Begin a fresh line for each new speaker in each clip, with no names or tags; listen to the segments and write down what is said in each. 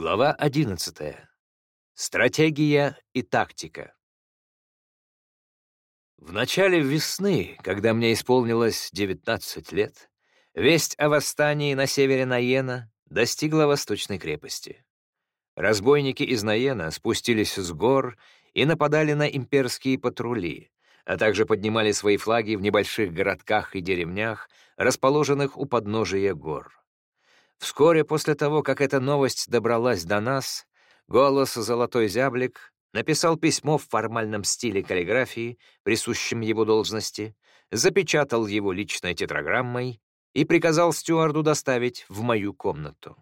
Глава 11. Стратегия и тактика. В начале весны, когда мне исполнилось 19 лет, весть о восстании на севере Наена достигла восточной крепости. Разбойники из Наена спустились с гор и нападали на имперские патрули, а также поднимали свои флаги в небольших городках и деревнях, расположенных у подножия гор. Вскоре после того, как эта новость добралась до нас, голос «Золотой зяблик» написал письмо в формальном стиле каллиграфии, присущем его должности, запечатал его личной тетраграммой и приказал стюарду доставить в мою комнату.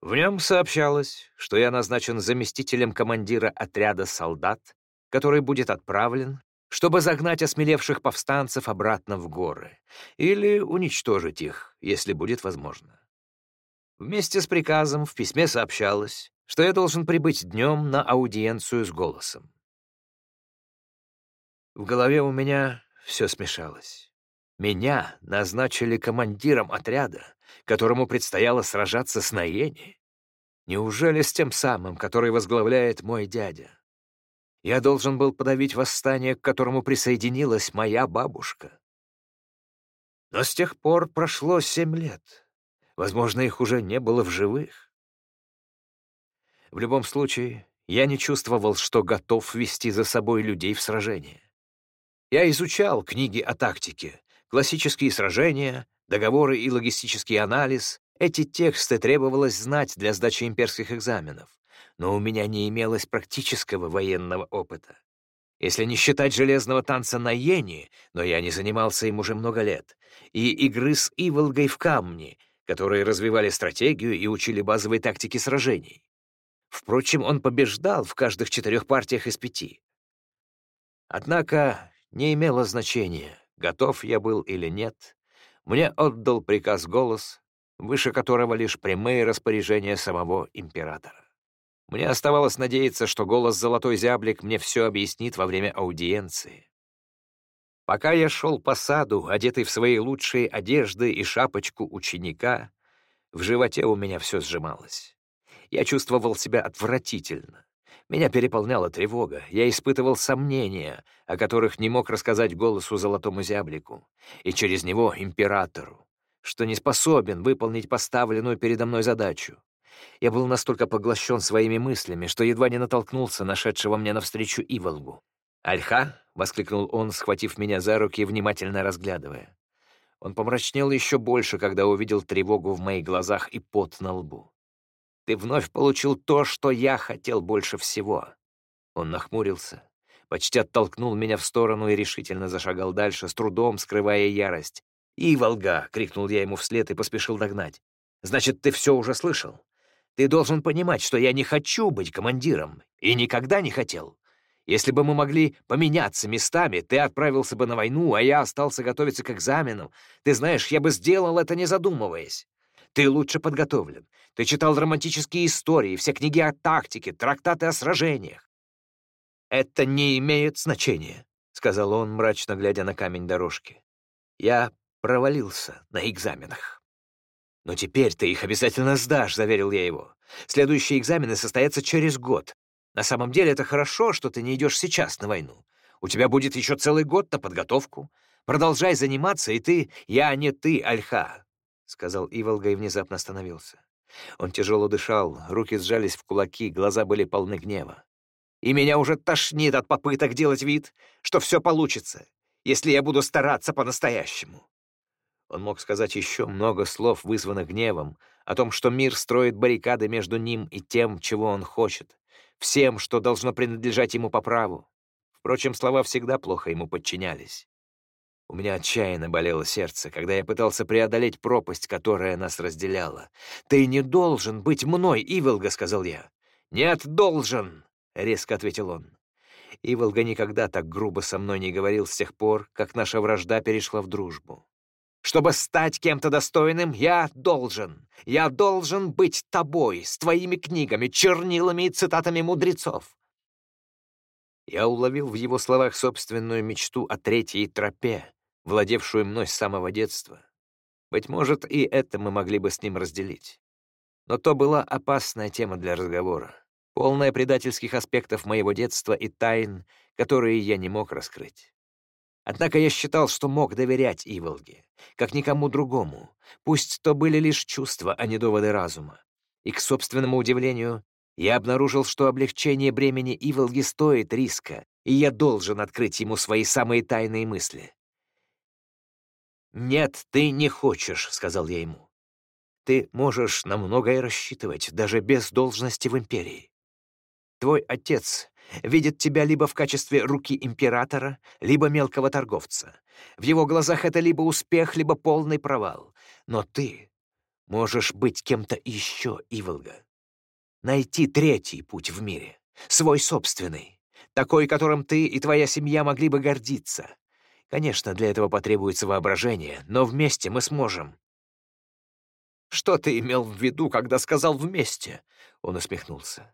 В нем сообщалось, что я назначен заместителем командира отряда солдат, который будет отправлен, чтобы загнать осмелевших повстанцев обратно в горы или уничтожить их, если будет возможно. Вместе с приказом в письме сообщалось, что я должен прибыть днем на аудиенцию с голосом. В голове у меня все смешалось. Меня назначили командиром отряда, которому предстояло сражаться с Наени. Неужели с тем самым, который возглавляет мой дядя? Я должен был подавить восстание, к которому присоединилась моя бабушка. Но с тех пор прошло семь лет. Возможно, их уже не было в живых. В любом случае, я не чувствовал, что готов вести за собой людей в сражение. Я изучал книги о тактике, классические сражения, договоры и логистический анализ. Эти тексты требовалось знать для сдачи имперских экзаменов, но у меня не имелось практического военного опыта. Если не считать железного танца на Йене, но я не занимался им уже много лет, и игры с Иволгой в камни — которые развивали стратегию и учили базовой тактике сражений. Впрочем, он побеждал в каждых четырех партиях из пяти. Однако не имело значения, готов я был или нет. Мне отдал приказ голос, выше которого лишь прямые распоряжения самого императора. Мне оставалось надеяться, что голос «Золотой зяблик» мне все объяснит во время аудиенции. Пока я шел по саду, одетый в свои лучшие одежды и шапочку ученика, в животе у меня все сжималось. Я чувствовал себя отвратительно. Меня переполняла тревога, я испытывал сомнения, о которых не мог рассказать голосу золотому зяблику, и через него императору, что не способен выполнить поставленную передо мной задачу. Я был настолько поглощен своими мыслями, что едва не натолкнулся нашедшего мне навстречу Иволгу. «Альха?» — воскликнул он, схватив меня за руки и внимательно разглядывая. Он помрачнел еще больше, когда увидел тревогу в моих глазах и пот на лбу. «Ты вновь получил то, что я хотел больше всего». Он нахмурился, почти оттолкнул меня в сторону и решительно зашагал дальше, с трудом скрывая ярость. «Иволга!» — крикнул я ему вслед и поспешил догнать. «Значит, ты все уже слышал? Ты должен понимать, что я не хочу быть командиром и никогда не хотел. Если бы мы могли поменяться местами, ты отправился бы на войну, а я остался готовиться к экзаменам. Ты знаешь, я бы сделал это, не задумываясь. Ты лучше подготовлен. Ты читал романтические истории, все книги о тактике, трактаты о сражениях. «Это не имеет значения», — сказал он, мрачно глядя на камень дорожки. «Я провалился на экзаменах». «Но теперь ты их обязательно сдашь», — заверил я его. «Следующие экзамены состоятся через год. На самом деле это хорошо, что ты не идешь сейчас на войну. У тебя будет еще целый год на подготовку. Продолжай заниматься, и ты... Я не ты, Альха», — сказал Иволга и внезапно остановился. Он тяжело дышал, руки сжались в кулаки, глаза были полны гнева. «И меня уже тошнит от попыток делать вид, что все получится, если я буду стараться по-настоящему». Он мог сказать еще много слов, вызванных гневом, о том, что мир строит баррикады между ним и тем, чего он хочет, всем, что должно принадлежать ему по праву. Впрочем, слова всегда плохо ему подчинялись. У меня отчаянно болело сердце, когда я пытался преодолеть пропасть, которая нас разделяла. «Ты не должен быть мной, Иволга», — сказал я. «Нет, должен», — резко ответил он. Иволга никогда так грубо со мной не говорил с тех пор, как наша вражда перешла в дружбу. Чтобы стать кем-то достойным, я должен. Я должен быть тобой, с твоими книгами, чернилами и цитатами мудрецов. Я уловил в его словах собственную мечту о третьей тропе, владевшую мной с самого детства. Быть может, и это мы могли бы с ним разделить. Но то была опасная тема для разговора, полная предательских аспектов моего детства и тайн, которые я не мог раскрыть. Однако я считал, что мог доверять Иволге, как никому другому, пусть то были лишь чувства, а не доводы разума. И, к собственному удивлению, я обнаружил, что облегчение бремени Иволги стоит риска, и я должен открыть ему свои самые тайные мысли. «Нет, ты не хочешь», — сказал я ему. «Ты можешь на многое рассчитывать, даже без должности в империи. Твой отец видит тебя либо в качестве руки императора, либо мелкого торговца. В его глазах это либо успех, либо полный провал. Но ты можешь быть кем-то еще, Иволга. Найти третий путь в мире, свой собственный, такой, которым ты и твоя семья могли бы гордиться. Конечно, для этого потребуется воображение, но вместе мы сможем. «Что ты имел в виду, когда сказал «вместе»?» Он усмехнулся.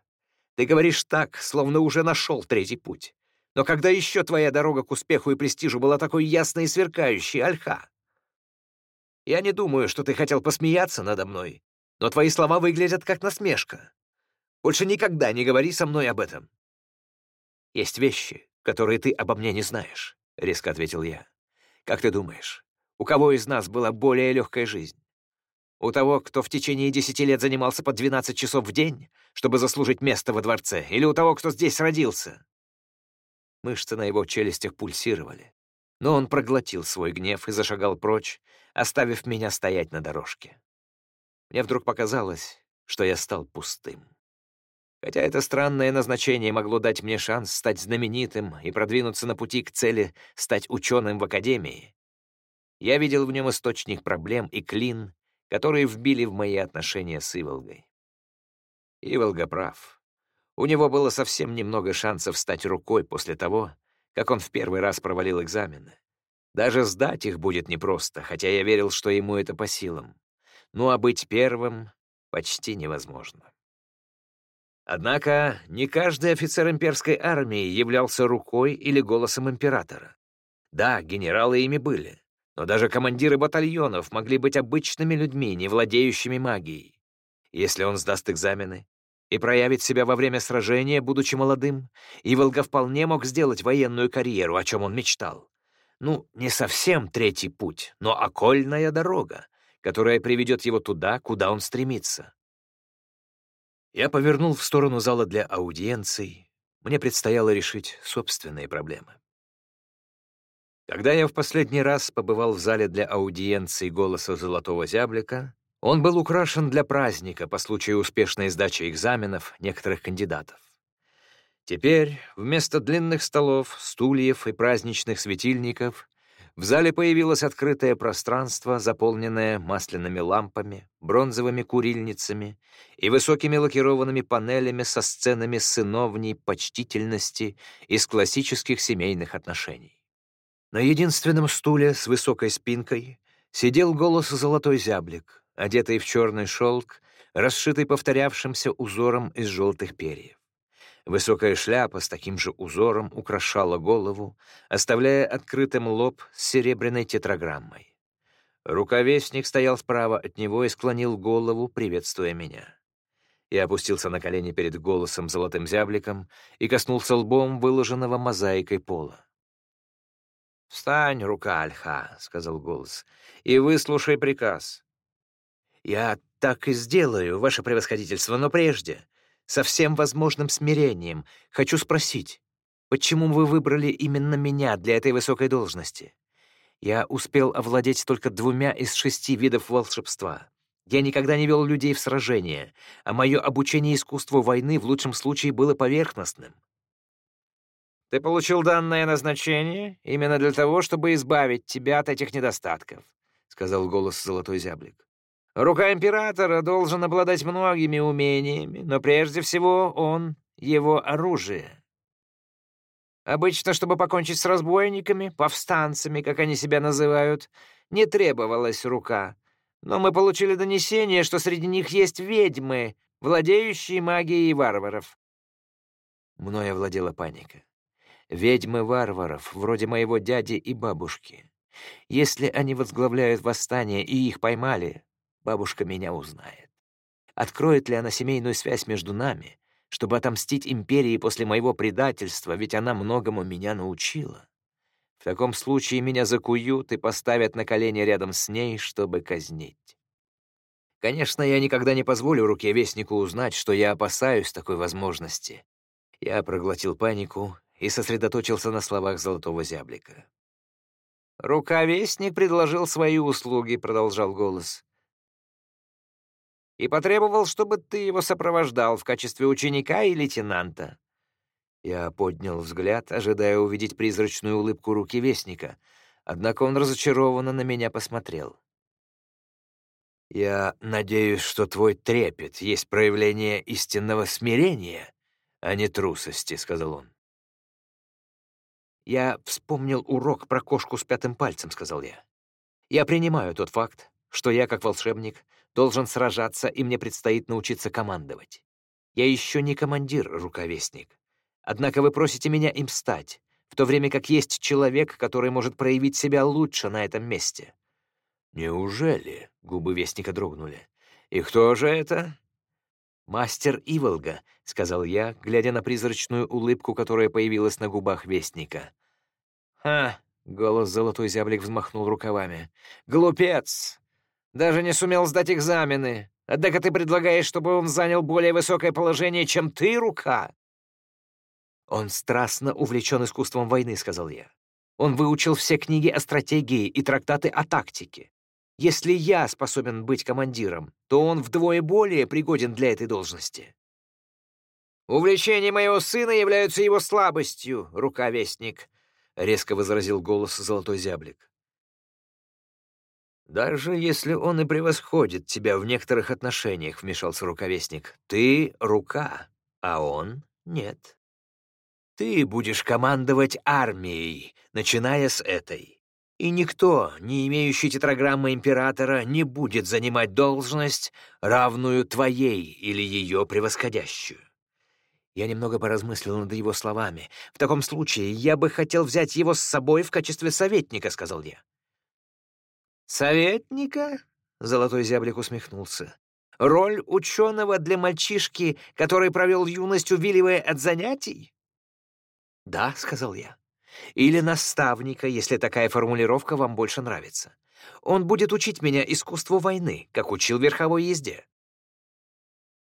Ты говоришь так, словно уже нашел третий путь. Но когда еще твоя дорога к успеху и престижу была такой ясной и сверкающей, Альха? Я не думаю, что ты хотел посмеяться надо мной, но твои слова выглядят как насмешка. Больше никогда не говори со мной об этом. Есть вещи, которые ты обо мне не знаешь, — резко ответил я. Как ты думаешь, у кого из нас была более легкая жизнь? У того, кто в течение десяти лет занимался по 12 часов в день, чтобы заслужить место во дворце, или у того, кто здесь родился?» Мышцы на его челюстях пульсировали, но он проглотил свой гнев и зашагал прочь, оставив меня стоять на дорожке. Мне вдруг показалось, что я стал пустым. Хотя это странное назначение могло дать мне шанс стать знаменитым и продвинуться на пути к цели стать ученым в академии, я видел в нем источник проблем и клин, которые вбили в мои отношения с Иволгой. Иволга прав. У него было совсем немного шансов стать рукой после того, как он в первый раз провалил экзамены. Даже сдать их будет непросто, хотя я верил, что ему это по силам. Ну а быть первым почти невозможно. Однако не каждый офицер имперской армии являлся рукой или голосом императора. Да, генералы ими были, но даже командиры батальонов могли быть обычными людьми, не владеющими магией. Если он сдаст экзамены и проявит себя во время сражения, будучи молодым, Иволга вполне мог сделать военную карьеру, о чем он мечтал. Ну, не совсем третий путь, но окольная дорога, которая приведет его туда, куда он стремится. Я повернул в сторону зала для аудиенций. Мне предстояло решить собственные проблемы. Когда я в последний раз побывал в зале для аудиенции «Голоса золотого зяблика», он был украшен для праздника по случаю успешной сдачи экзаменов некоторых кандидатов. Теперь вместо длинных столов, стульев и праздничных светильников в зале появилось открытое пространство, заполненное масляными лампами, бронзовыми курильницами и высокими лакированными панелями со сценами сыновней почтительности из классических семейных отношений. На единственном стуле с высокой спинкой сидел голос золотой зяблик, одетый в черный шелк, расшитый повторявшимся узором из желтых перьев. Высокая шляпа с таким же узором украшала голову, оставляя открытым лоб с серебряной тетраграммой. Рукавестник стоял справа от него и склонил голову, приветствуя меня. Я опустился на колени перед голосом золотым зябликом и коснулся лбом выложенного мозаикой пола. «Встань, рука Альха», — сказал голос, — «и выслушай приказ». «Я так и сделаю, ваше превосходительство, но прежде, со всем возможным смирением, хочу спросить, почему вы выбрали именно меня для этой высокой должности? Я успел овладеть только двумя из шести видов волшебства. Я никогда не вел людей в сражения, а мое обучение искусству войны в лучшем случае было поверхностным. Ты получил данное назначение именно для того, чтобы избавить тебя от этих недостатков», — сказал голос Золотой Зяблик. «Рука Императора должен обладать многими умениями, но прежде всего он — его оружие. Обычно, чтобы покончить с разбойниками, повстанцами, как они себя называют, не требовалась рука. Но мы получили донесение, что среди них есть ведьмы, владеющие магией варваров. Мною овладела паника ведьмы варваров, вроде моего дяди и бабушки. Если они возглавляют восстание и их поймали, бабушка меня узнает. Откроет ли она семейную связь между нами, чтобы отомстить империи после моего предательства, ведь она многому меня научила? В таком случае меня закуют и поставят на колени рядом с ней, чтобы казнить. Конечно, я никогда не позволю руке-вестнику узнать, что я опасаюсь такой возможности. Я проглотил панику и сосредоточился на словах золотого зяблика. «Рукавестник предложил свои услуги», — продолжал голос. «И потребовал, чтобы ты его сопровождал в качестве ученика и лейтенанта. Я поднял взгляд, ожидая увидеть призрачную улыбку руки Вестника, однако он разочарованно на меня посмотрел. «Я надеюсь, что твой трепет есть проявление истинного смирения, а не трусости», — сказал он. «Я вспомнил урок про кошку с пятым пальцем», — сказал я. «Я принимаю тот факт, что я, как волшебник, должен сражаться, и мне предстоит научиться командовать. Я еще не командир, рукавестник. Однако вы просите меня им стать, в то время как есть человек, который может проявить себя лучше на этом месте». «Неужели?» — губы Вестника дрогнули. «И кто же это?» «Мастер Иволга», — сказал я, глядя на призрачную улыбку, которая появилась на губах Вестника. «Ха!» — голос Золотой Зяблик взмахнул рукавами. «Глупец! Даже не сумел сдать экзамены. Однако ты предлагаешь, чтобы он занял более высокое положение, чем ты, рука?» «Он страстно увлечен искусством войны», — сказал я. «Он выучил все книги о стратегии и трактаты о тактике. Если я способен быть командиром, то он вдвое более пригоден для этой должности». «Увлечения моего сына являются его слабостью, рукавестник», — резко возразил голос Золотой Зяблик. «Даже если он и превосходит тебя в некоторых отношениях», — вмешался рукавестник, — «ты — рука, а он — нет». Ты будешь командовать армией, начиная с этой. И никто, не имеющий тетраграммы императора, не будет занимать должность, равную твоей или ее превосходящую. Я немного поразмыслил над его словами. «В таком случае я бы хотел взять его с собой в качестве советника», — сказал я. «Советника?» — Золотой Зяблик усмехнулся. «Роль ученого для мальчишки, который провел юность, увиливая от занятий? «Да», — сказал я. «Или наставника, если такая формулировка вам больше нравится. Он будет учить меня искусству войны, как учил верховой езде».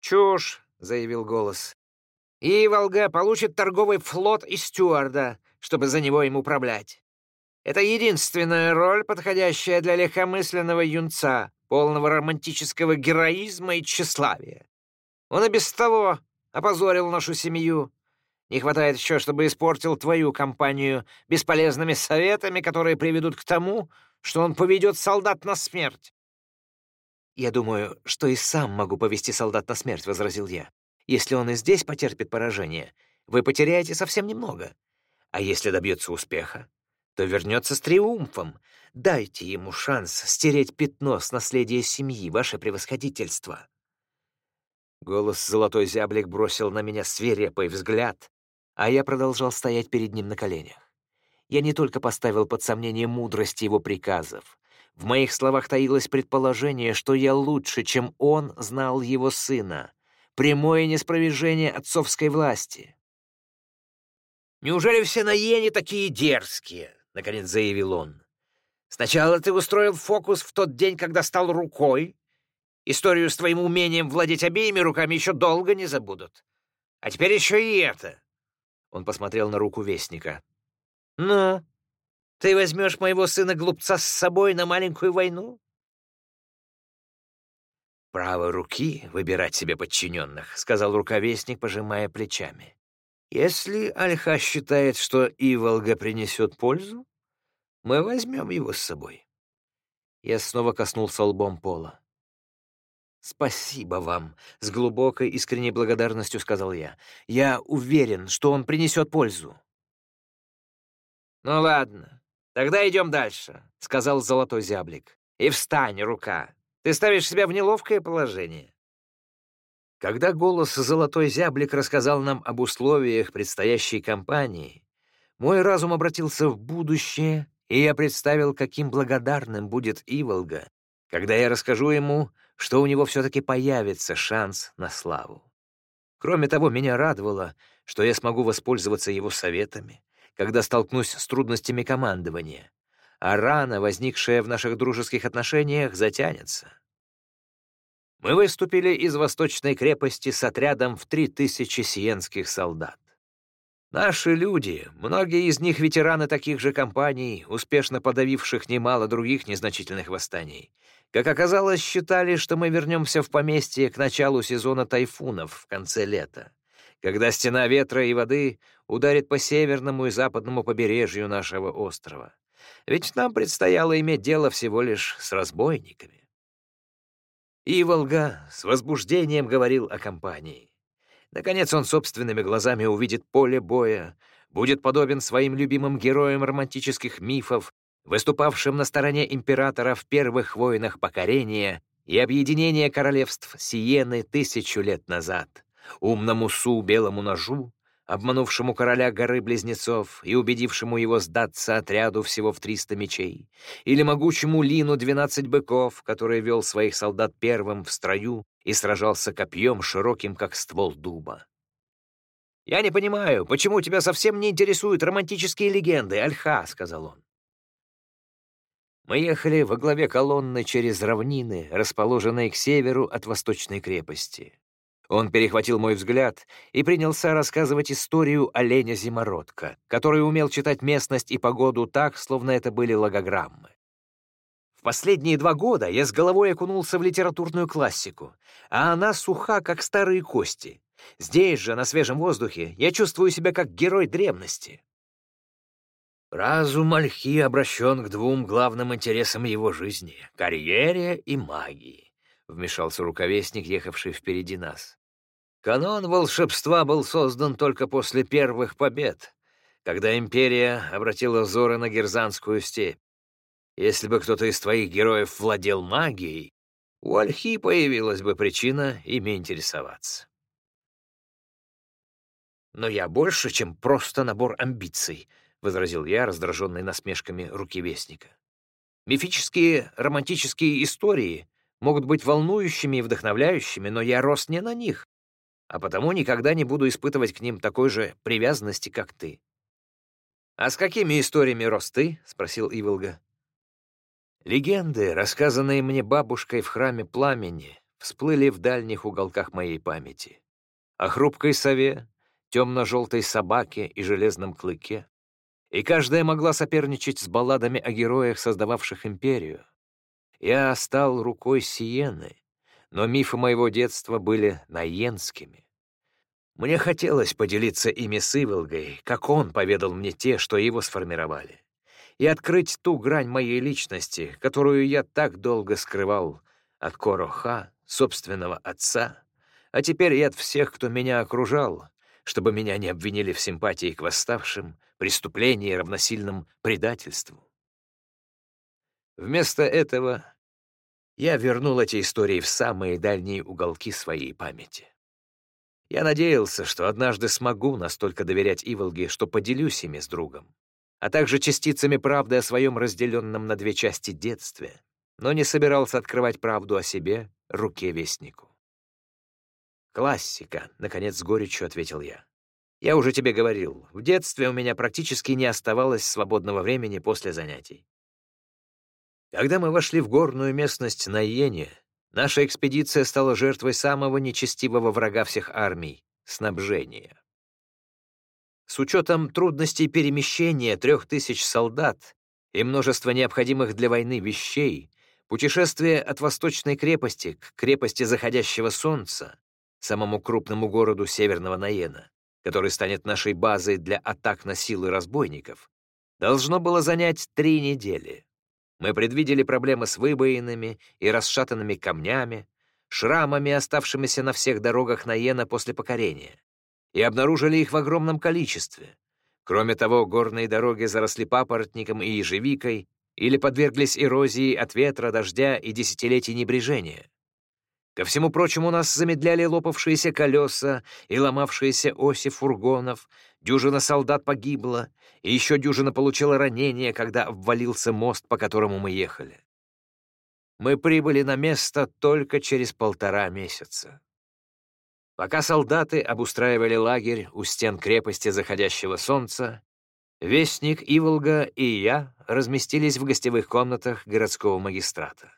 «Чушь», — заявил голос. «И Волга получит торговый флот и стюарда, чтобы за него им управлять. Это единственная роль, подходящая для легкомысленного юнца, полного романтического героизма и тщеславия. Он и без того опозорил нашу семью, не хватает еще, чтобы испортил твою компанию бесполезными советами, которые приведут к тому, что он поведет солдат на смерть. «Я думаю, что и сам могу повести солдат на смерть», — возразил я. «Если он и здесь потерпит поражение, вы потеряете совсем немного. А если добьется успеха, то вернется с триумфом. Дайте ему шанс стереть пятно с наследия семьи, ваше превосходительство». Голос Золотой Зяблик бросил на меня свирепый взгляд, а я продолжал стоять перед ним на коленях. Я не только поставил под сомнение мудрость его приказов. В моих словах таилось предположение, что я лучше, чем он, знал его сына. Прямое неспровержение отцовской власти. «Неужели все наени такие дерзкие?» — наконец заявил он. «Сначала ты устроил фокус в тот день, когда стал рукой. Историю с твоим умением владеть обеими руками еще долго не забудут. А теперь еще и это. Он посмотрел на руку Вестника. «Ну, ты возьмешь моего сына-глупца с собой на маленькую войну?» «Право руки выбирать себе подчиненных», — сказал рукавестник, пожимая плечами. «Если Альха считает, что Иволга принесет пользу, мы возьмем его с собой». Я снова коснулся лбом пола. «Спасибо вам», — с глубокой искренней благодарностью сказал я. «Я уверен, что он принесет пользу». «Ну ладно, тогда идем дальше», — сказал золотой зяблик. «И встань, рука. Ты ставишь себя в неловкое положение». Когда голос «Золотой зяблик» рассказал нам об условиях предстоящей кампании, мой разум обратился в будущее, и я представил, каким благодарным будет Иволга, когда я расскажу ему, что у него все-таки появится шанс на славу. Кроме того, меня радовало, что я смогу воспользоваться его советами, когда столкнусь с трудностями командования, а рана, возникшая в наших дружеских отношениях, затянется. Мы выступили из восточной крепости с отрядом в три тысячи сиенских солдат. Наши люди, многие из них ветераны таких же компаний, успешно подавивших немало других незначительных восстаний, как оказалось, считали, что мы вернемся в поместье к началу сезона тайфунов в конце лета, когда стена ветра и воды ударит по северному и западному побережью нашего острова. Ведь нам предстояло иметь дело всего лишь с разбойниками. Иволга с возбуждением говорил о компании. Наконец он собственными глазами увидит поле боя, будет подобен своим любимым героям романтических мифов, выступавшим на стороне императора в первых войнах покорения и объединения королевств Сиены тысячу лет назад, умному Су белому ножу, обманувшему короля горы Близнецов и убедившему его сдаться отряду всего в триста мечей, или могучему Лину двенадцать быков, который вел своих солдат первым в строю и сражался копьем, широким, как ствол дуба. «Я не понимаю, почему тебя совсем не интересуют романтические легенды, Альха?» — сказал он. Мы ехали во главе колонны через равнины, расположенные к северу от восточной крепости. Он перехватил мой взгляд и принялся рассказывать историю оленя-зимородка, который умел читать местность и погоду так, словно это были логограммы. Последние два года я с головой окунулся в литературную классику, а она суха, как старые кости. Здесь же, на свежем воздухе, я чувствую себя как герой древности. Разум Альхи обращен к двум главным интересам его жизни — карьере и магии, — вмешался руковестник, ехавший впереди нас. Канон волшебства был создан только после первых побед, когда империя обратила взоры на Герзанскую степь. Если бы кто-то из твоих героев владел магией, у Альхи появилась бы причина ими интересоваться. «Но я больше, чем просто набор амбиций», — возразил я, раздраженный насмешками руки Вестника. «Мифические романтические истории могут быть волнующими и вдохновляющими, но я рос не на них, а потому никогда не буду испытывать к ним такой же привязанности, как ты». «А с какими историями рос ты?» — спросил Иволга. Легенды, рассказанные мне бабушкой в храме пламени, всплыли в дальних уголках моей памяти. О хрупкой сове, темно-желтой собаке и железном клыке. И каждая могла соперничать с балладами о героях, создававших империю. Я стал рукой Сиены, но мифы моего детства были наенскими. Мне хотелось поделиться ими с Иволгой, как он поведал мне те, что его сформировали и открыть ту грань моей личности, которую я так долго скрывал от Короха, собственного отца, а теперь и от всех, кто меня окружал, чтобы меня не обвинили в симпатии к восставшим, преступлении равносильном предательству. Вместо этого я вернул эти истории в самые дальние уголки своей памяти. Я надеялся, что однажды смогу настолько доверять Иволге, что поделюсь ими с другом а также частицами правды о своем разделенном на две части детстве, но не собирался открывать правду о себе руке вестнику. «Классика», — наконец с горечью ответил я. «Я уже тебе говорил, в детстве у меня практически не оставалось свободного времени после занятий. Когда мы вошли в горную местность на Йене, наша экспедиция стала жертвой самого нечестивого врага всех армий — снабжения. С учетом трудностей перемещения трех тысяч солдат и множества необходимых для войны вещей, путешествие от восточной крепости к крепости заходящего солнца, самому крупному городу Северного Наена, который станет нашей базой для атак на силы разбойников, должно было занять три недели. Мы предвидели проблемы с выбоинами и расшатанными камнями, шрамами, оставшимися на всех дорогах Наена после покорения и обнаружили их в огромном количестве. Кроме того, горные дороги заросли папоротником и ежевикой или подверглись эрозии от ветра, дождя и десятилетий небрежения. Ко всему прочему, нас замедляли лопавшиеся колеса и ломавшиеся оси фургонов, дюжина солдат погибла, и еще дюжина получила ранение, когда обвалился мост, по которому мы ехали. Мы прибыли на место только через полтора месяца. Пока солдаты обустраивали лагерь у стен крепости заходящего солнца, Вестник Иволга и я разместились в гостевых комнатах городского магистрата.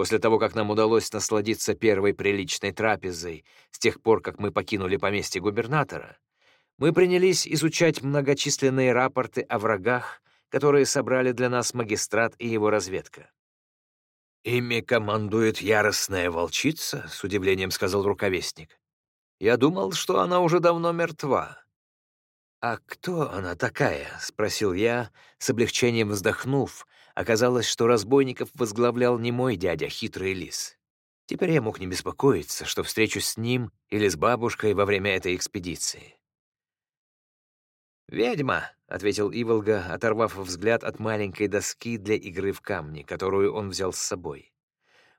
После того, как нам удалось насладиться первой приличной трапезой с тех пор, как мы покинули поместье губернатора, мы принялись изучать многочисленные рапорты о врагах, которые собрали для нас магистрат и его разведка. «Ими командует яростная волчица», — с удивлением сказал руковестник. «Я думал, что она уже давно мертва». «А кто она такая?» — спросил я, с облегчением вздохнув. Оказалось, что разбойников возглавлял не мой дядя, хитрый лис. Теперь я мог не беспокоиться, что встречусь с ним или с бабушкой во время этой экспедиции. «Ведьма», — ответил Иволга, оторвав взгляд от маленькой доски для игры в камни, которую он взял с собой.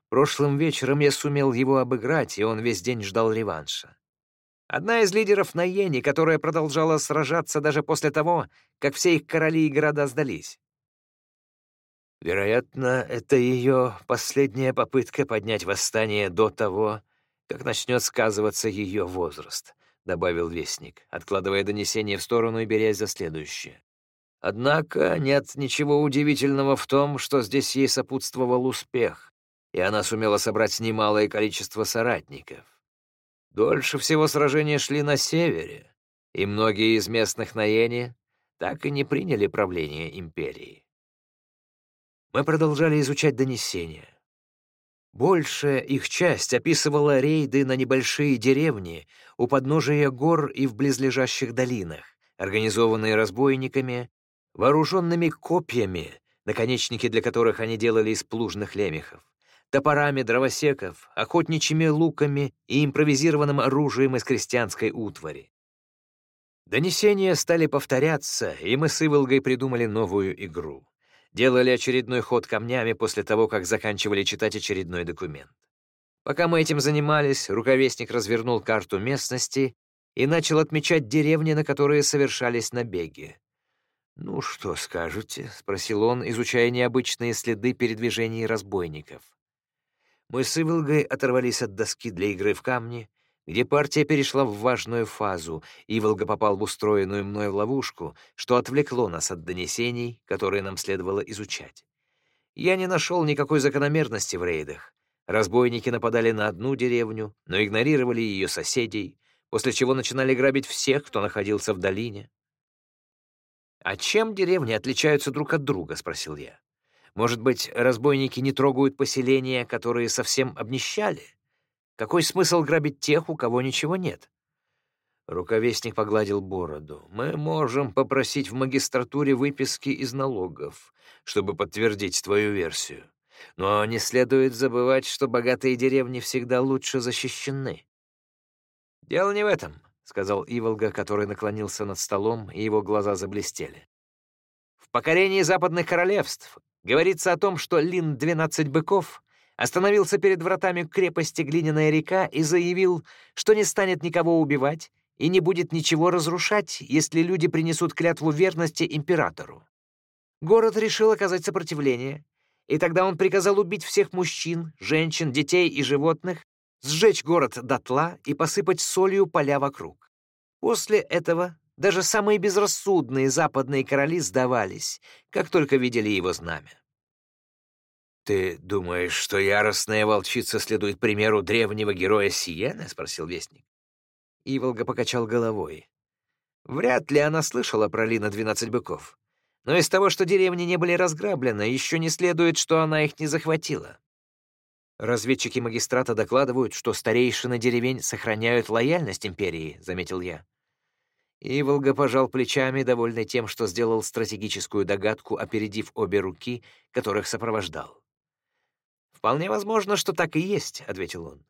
Прошлым вечером я сумел его обыграть, и он весь день ждал реванша. Одна из лидеров Наени, которая продолжала сражаться даже после того, как все их короли и города сдались. Вероятно, это ее последняя попытка поднять восстание до того, как начнет сказываться ее возраст. — добавил Вестник, откладывая донесение в сторону и берясь за следующее. Однако нет ничего удивительного в том, что здесь ей сопутствовал успех, и она сумела собрать немалое количество соратников. Дольше всего сражения шли на севере, и многие из местных Наени так и не приняли правление империи. Мы продолжали изучать донесения. Большая их часть описывала рейды на небольшие деревни у подножия гор и в близлежащих долинах, организованные разбойниками, вооруженными копьями, наконечники для которых они делали из плужных лемехов, топорами дровосеков, охотничьими луками и импровизированным оружием из крестьянской утвари. Донесения стали повторяться, и мы с Иволгой придумали новую игру делали очередной ход камнями после того, как заканчивали читать очередной документ. Пока мы этим занимались, руковестник развернул карту местности и начал отмечать деревни, на которые совершались набеги. «Ну, что скажете?» — спросил он, изучая необычные следы передвижений разбойников. Мы с Иволгой оторвались от доски для игры в камни — где партия перешла в важную фазу, и Волга попал в устроенную мной ловушку, что отвлекло нас от донесений, которые нам следовало изучать. Я не нашел никакой закономерности в рейдах. Разбойники нападали на одну деревню, но игнорировали ее соседей, после чего начинали грабить всех, кто находился в долине. «А чем деревни отличаются друг от друга?» — спросил я. «Может быть, разбойники не трогают поселения, которые совсем обнищали?» Какой смысл грабить тех, у кого ничего нет? Руковестник погладил бороду. «Мы можем попросить в магистратуре выписки из налогов, чтобы подтвердить твою версию. Но не следует забывать, что богатые деревни всегда лучше защищены». «Дело не в этом», — сказал Иволга, который наклонился над столом, и его глаза заблестели. «В покорении западных королевств говорится о том, что Лин двенадцать быков остановился перед вратами крепости Глиняная река и заявил, что не станет никого убивать и не будет ничего разрушать, если люди принесут клятву верности императору. Город решил оказать сопротивление, и тогда он приказал убить всех мужчин, женщин, детей и животных, сжечь город дотла и посыпать солью поля вокруг. После этого даже самые безрассудные западные короли сдавались, как только видели его знамя. «Ты думаешь, что яростная волчица следует примеру древнего героя Сиены?» — спросил Вестник. Иволга покачал головой. Вряд ли она слышала про Лина двенадцать быков. Но из того, что деревни не были разграблены, еще не следует, что она их не захватила. Разведчики магистрата докладывают, что старейшины деревень сохраняют лояльность империи, — заметил я. Иволга пожал плечами, довольный тем, что сделал стратегическую догадку, опередив обе руки, которых сопровождал. «Вполне возможно, что так и есть», — ответил он.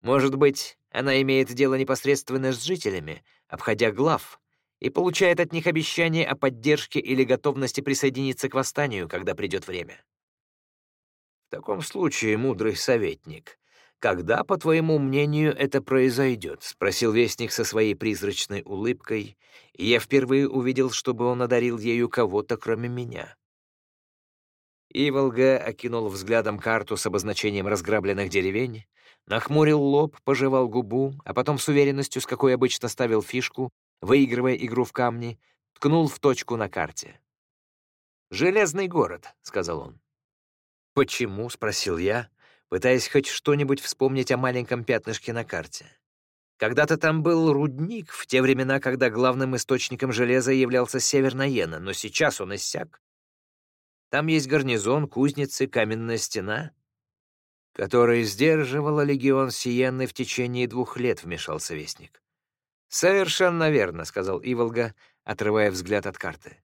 «Может быть, она имеет дело непосредственно с жителями, обходя глав, и получает от них обещание о поддержке или готовности присоединиться к восстанию, когда придет время». «В таком случае, мудрый советник, когда, по твоему мнению, это произойдет?» — спросил Вестник со своей призрачной улыбкой, и я впервые увидел, чтобы он одарил ею кого-то, кроме меня. Иволга окинул взглядом карту с обозначением разграбленных деревень, нахмурил лоб, пожевал губу, а потом с уверенностью, с какой обычно ставил фишку, выигрывая игру в камни, ткнул в точку на карте. «Железный город», — сказал он. «Почему?» — спросил я, пытаясь хоть что-нибудь вспомнить о маленьком пятнышке на карте. Когда-то там был рудник, в те времена, когда главным источником железа являлся север Наена, но сейчас он иссяк. Там есть гарнизон, кузницы, каменная стена, которая сдерживала легион Сиенны в течение двух лет, вмешался Вестник. «Совершенно верно», — сказал Иволга, отрывая взгляд от карты.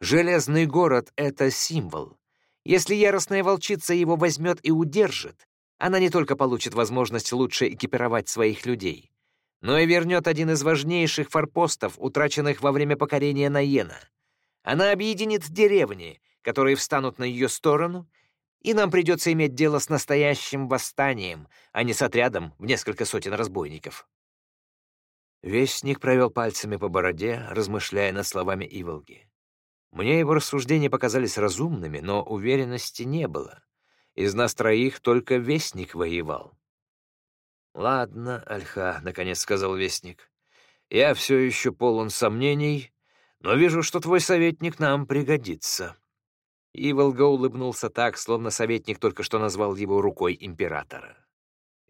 «Железный город — это символ. Если яростная волчица его возьмет и удержит, она не только получит возможность лучше экипировать своих людей, но и вернет один из важнейших форпостов, утраченных во время покорения Наена. Она объединит деревни, которые встанут на ее сторону, и нам придется иметь дело с настоящим восстанием, а не с отрядом в несколько сотен разбойников. Вестник провел пальцами по бороде, размышляя над словами Иволги. Мне его рассуждения показались разумными, но уверенности не было. Из нас троих только Вестник воевал. «Ладно, Альха», — наконец сказал Вестник. «Я все еще полон сомнений, но вижу, что твой советник нам пригодится». Иволга улыбнулся так, словно советник только что назвал его рукой императора.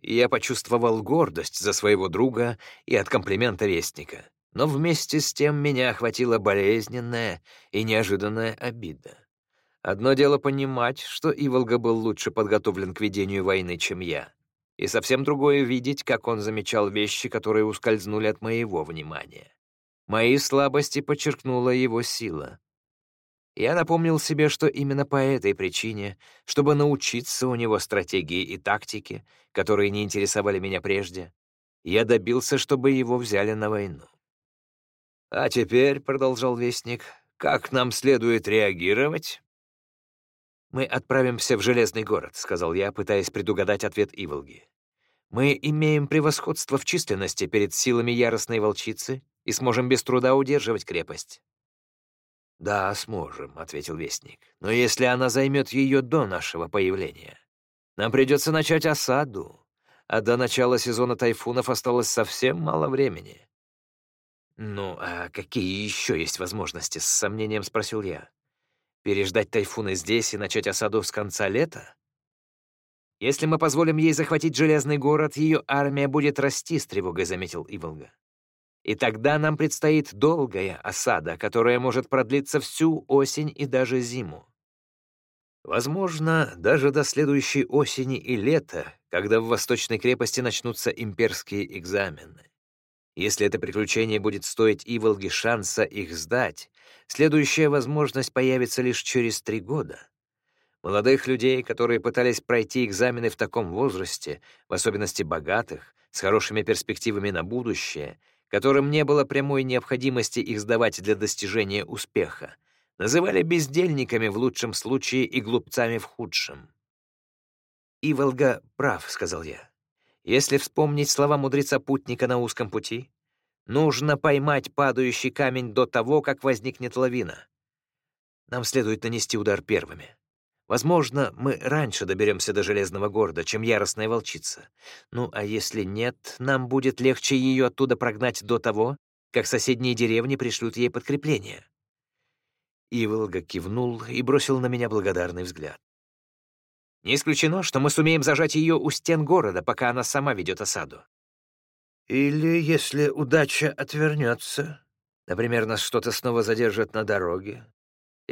Я почувствовал гордость за своего друга и от комплимента Вестника, но вместе с тем меня охватила болезненная и неожиданная обида. Одно дело понимать, что Иволга был лучше подготовлен к ведению войны, чем я, и совсем другое — видеть, как он замечал вещи, которые ускользнули от моего внимания. Мои слабости подчеркнула его сила. Я напомнил себе, что именно по этой причине, чтобы научиться у него стратегии и тактике, которые не интересовали меня прежде, я добился, чтобы его взяли на войну. «А теперь», — продолжал Вестник, — «как нам следует реагировать?» «Мы отправимся в Железный город», — сказал я, пытаясь предугадать ответ Иволги. «Мы имеем превосходство в численности перед силами яростной волчицы и сможем без труда удерживать крепость. «Да, сможем», — ответил Вестник. «Но если она займет ее до нашего появления, нам придется начать осаду, а до начала сезона тайфунов осталось совсем мало времени». «Ну, а какие еще есть возможности?» — с сомнением спросил я. «Переждать тайфуны здесь и начать осаду с конца лета?» «Если мы позволим ей захватить Железный город, ее армия будет расти», — с тревогой заметил Иволга. И тогда нам предстоит долгая осада, которая может продлиться всю осень и даже зиму. Возможно, даже до следующей осени и лета, когда в Восточной крепости начнутся имперские экзамены. Если это приключение будет стоить Иволге шанса их сдать, следующая возможность появится лишь через три года. Молодых людей, которые пытались пройти экзамены в таком возрасте, в особенности богатых, с хорошими перспективами на будущее — которым не было прямой необходимости их сдавать для достижения успеха, называли бездельниками в лучшем случае и глупцами в худшем. «Иволга прав», — сказал я. «Если вспомнить слова мудреца-путника на узком пути, нужно поймать падающий камень до того, как возникнет лавина. Нам следует нанести удар первыми. Возможно, мы раньше доберемся до Железного города, чем яростная волчица. Ну, а если нет, нам будет легче ее оттуда прогнать до того, как соседние деревни пришлют ей подкрепление». Иволга кивнул и бросил на меня благодарный взгляд. «Не исключено, что мы сумеем зажать ее у стен города, пока она сама ведет осаду». «Или если удача отвернется, например, нас что-то снова задержат на дороге,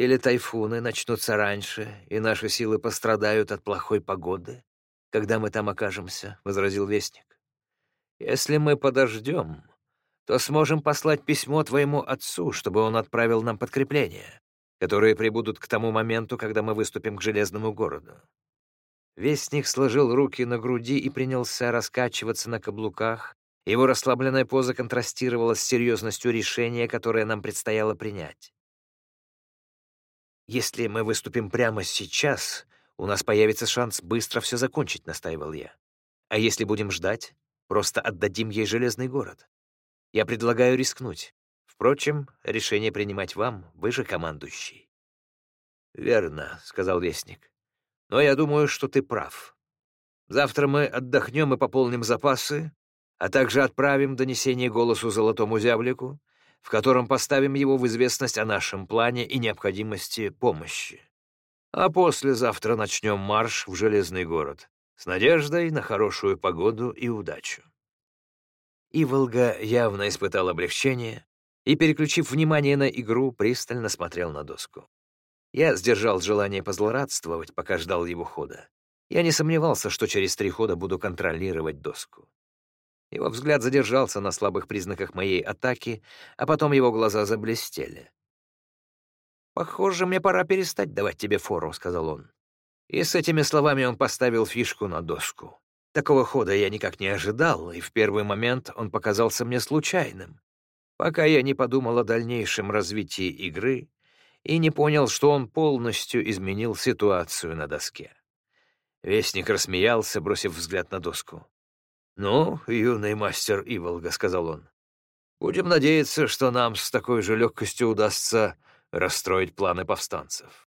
или тайфуны начнутся раньше, и наши силы пострадают от плохой погоды, когда мы там окажемся», — возразил Вестник. «Если мы подождем, то сможем послать письмо твоему отцу, чтобы он отправил нам подкрепление, которые прибудут к тому моменту, когда мы выступим к Железному городу». Вестник сложил руки на груди и принялся раскачиваться на каблуках. Его расслабленная поза контрастировала с серьезностью решения, которое нам предстояло принять. «Если мы выступим прямо сейчас, у нас появится шанс быстро все закончить», — настаивал я. «А если будем ждать, просто отдадим ей железный город. Я предлагаю рискнуть. Впрочем, решение принимать вам, вы же командующий». «Верно», — сказал Вестник. «Но я думаю, что ты прав. Завтра мы отдохнем и пополним запасы, а также отправим донесение голосу Золотому Зяблику, в котором поставим его в известность о нашем плане и необходимости помощи. А послезавтра начнем марш в Железный город с надеждой на хорошую погоду и удачу. Иволга явно испытал облегчение и, переключив внимание на игру, пристально смотрел на доску. Я сдержал желание позлорадствовать, пока ждал его хода. Я не сомневался, что через три хода буду контролировать доску. Его взгляд задержался на слабых признаках моей атаки, а потом его глаза заблестели. «Похоже, мне пора перестать давать тебе фору», — сказал он. И с этими словами он поставил фишку на доску. Такого хода я никак не ожидал, и в первый момент он показался мне случайным, пока я не подумал о дальнейшем развитии игры и не понял, что он полностью изменил ситуацию на доске. Вестник рассмеялся, бросив взгляд на доску. «Ну, юный мастер Иволга», — сказал он, — «будем надеяться, что нам с такой же легкостью удастся расстроить планы повстанцев».